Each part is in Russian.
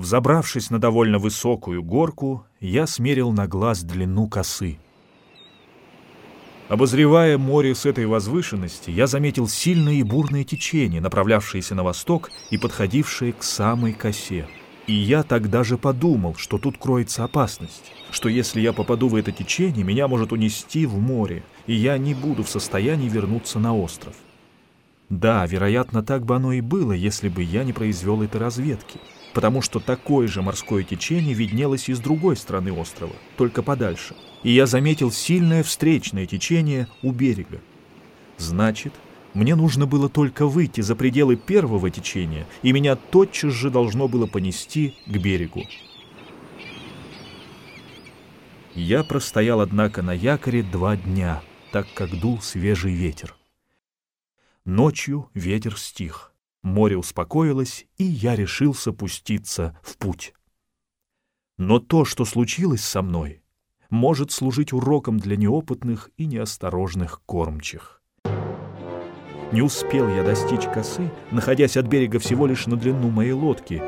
Взобравшись на довольно высокую горку, я смерил на глаз длину косы. Обозревая море с этой возвышенности, я заметил сильное и бурное течение, направлявшееся на восток и подходившее к самой косе. И я тогда же подумал, что тут кроется опасность, что если я попаду в это течение, меня может унести в море, и я не буду в состоянии вернуться на остров. Да, вероятно, так бы оно и было, если бы я не произвел этой разведки, потому что такое же морское течение виднелось и с другой стороны острова, только подальше, и я заметил сильное встречное течение у берега. Значит, мне нужно было только выйти за пределы первого течения, и меня тотчас же должно было понести к берегу. Я простоял, однако, на якоре два дня, так как дул свежий ветер. Ночью ветер стих, море успокоилось, и я решился пуститься в путь. Но то, что случилось со мной, может служить уроком для неопытных и неосторожных кормчих. Не успел я достичь косы, находясь от берега всего лишь на длину моей лодки,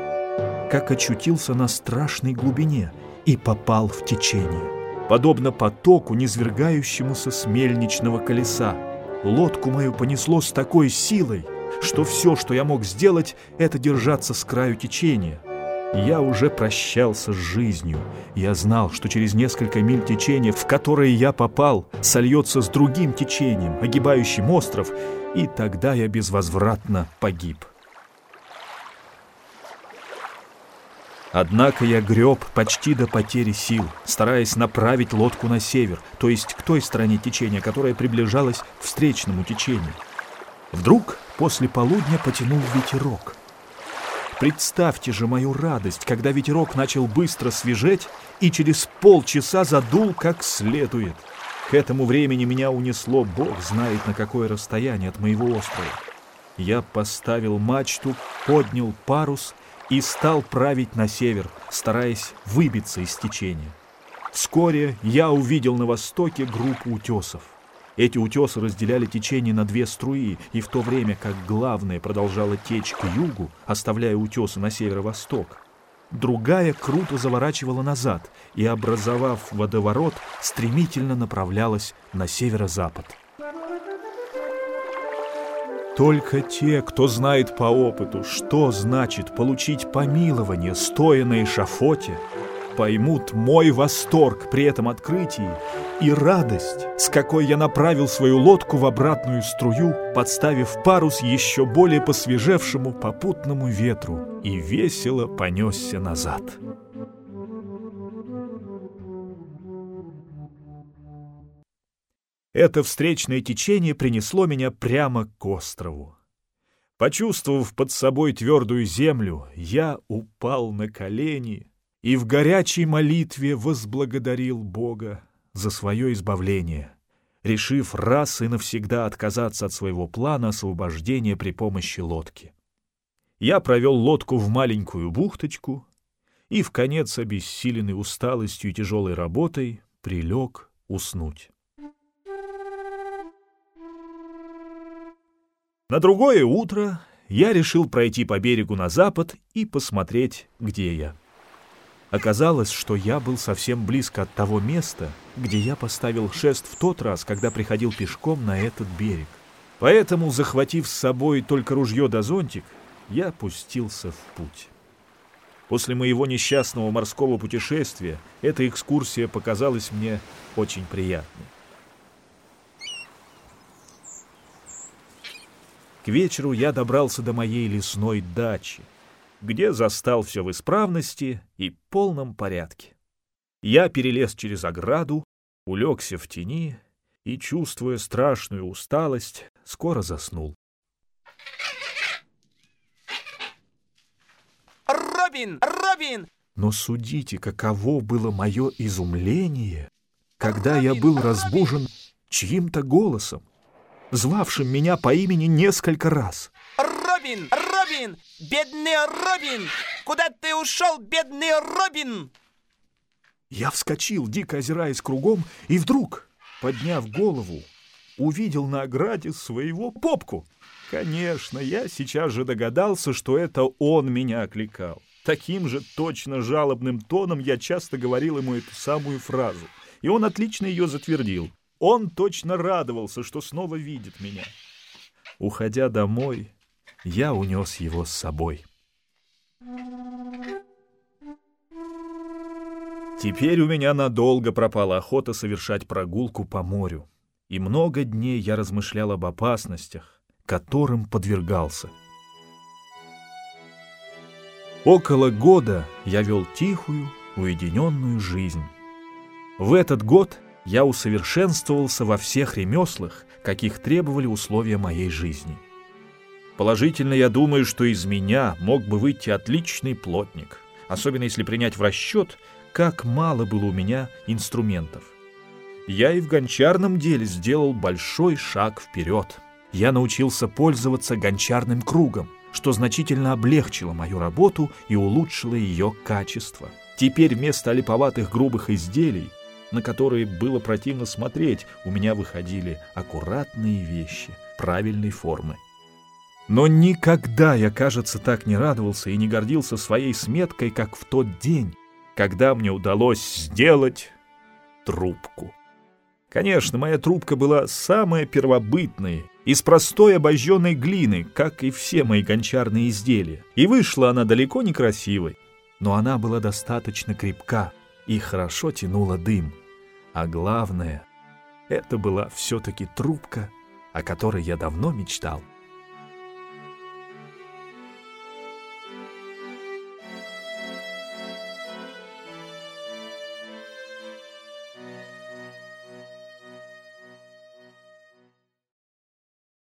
как очутился на страшной глубине и попал в течение, подобно потоку, низвергающемуся с мельничного колеса. Лодку мою понесло с такой силой, что все, что я мог сделать, это держаться с краю течения. Я уже прощался с жизнью. Я знал, что через несколько миль течения, в которое я попал, сольется с другим течением, огибающим остров, и тогда я безвозвратно погиб. Однако я греб почти до потери сил, стараясь направить лодку на север, то есть к той стороне течения, которая приближалась к встречному течению. Вдруг после полудня потянул ветерок. Представьте же мою радость, когда ветерок начал быстро свежеть и через полчаса задул как следует. К этому времени меня унесло, бог знает на какое расстояние от моего острова. Я поставил мачту, поднял парус и стал править на север, стараясь выбиться из течения. Вскоре я увидел на востоке группу утесов. Эти утесы разделяли течение на две струи, и в то время как главная продолжала течь к югу, оставляя утесы на северо-восток, другая круто заворачивала назад и, образовав водоворот, стремительно направлялась на северо-запад. Только те, кто знает по опыту, что значит получить помилование, стоя на эшафоте, поймут мой восторг при этом открытии и радость, с какой я направил свою лодку в обратную струю, подставив парус еще более посвежевшему попутному ветру и весело понесся назад. Это встречное течение принесло меня прямо к острову. Почувствовав под собой твердую землю, я упал на колени и в горячей молитве возблагодарил Бога за свое избавление, решив раз и навсегда отказаться от своего плана освобождения при помощи лодки. Я провел лодку в маленькую бухточку и, в конец обессиленный усталостью и тяжелой работой, прилег уснуть. На другое утро я решил пройти по берегу на запад и посмотреть, где я. Оказалось, что я был совсем близко от того места, где я поставил шест в тот раз, когда приходил пешком на этот берег. Поэтому, захватив с собой только ружье да зонтик, я пустился в путь. После моего несчастного морского путешествия эта экскурсия показалась мне очень приятной. К вечеру я добрался до моей лесной дачи, где застал все в исправности и полном порядке. Я перелез через ограду, улегся в тени и, чувствуя страшную усталость, скоро заснул. Робин! Робин! Но судите, каково было мое изумление, когда я был разбужен чьим-то голосом звавшим меня по имени несколько раз. «Робин! Робин! Бедный Робин! Куда ты ушел, бедный Робин?» Я вскочил, дико озираясь кругом, и вдруг, подняв голову, увидел на ограде своего попку. Конечно, я сейчас же догадался, что это он меня окликал. Таким же точно жалобным тоном я часто говорил ему эту самую фразу, и он отлично ее затвердил. Он точно радовался, что снова видит меня. Уходя домой, я унес его с собой. Теперь у меня надолго пропала охота совершать прогулку по морю, и много дней я размышлял об опасностях, которым подвергался. Около года я вел тихую, уединенную жизнь. В этот год я усовершенствовался во всех ремеслах, каких требовали условия моей жизни. Положительно я думаю, что из меня мог бы выйти отличный плотник, особенно если принять в расчет, как мало было у меня инструментов. Я и в гончарном деле сделал большой шаг вперед. Я научился пользоваться гончарным кругом, что значительно облегчило мою работу и улучшило ее качество. Теперь вместо липоватых грубых изделий, на которые было противно смотреть, у меня выходили аккуратные вещи правильной формы. Но никогда я, кажется, так не радовался и не гордился своей сметкой, как в тот день, когда мне удалось сделать трубку. Конечно, моя трубка была самая первобытная, из простой обожженной глины, как и все мои гончарные изделия. И вышла она далеко не красивой, но она была достаточно крепка и хорошо тянула дым. А главное, это была все-таки трубка, о которой я давно мечтал.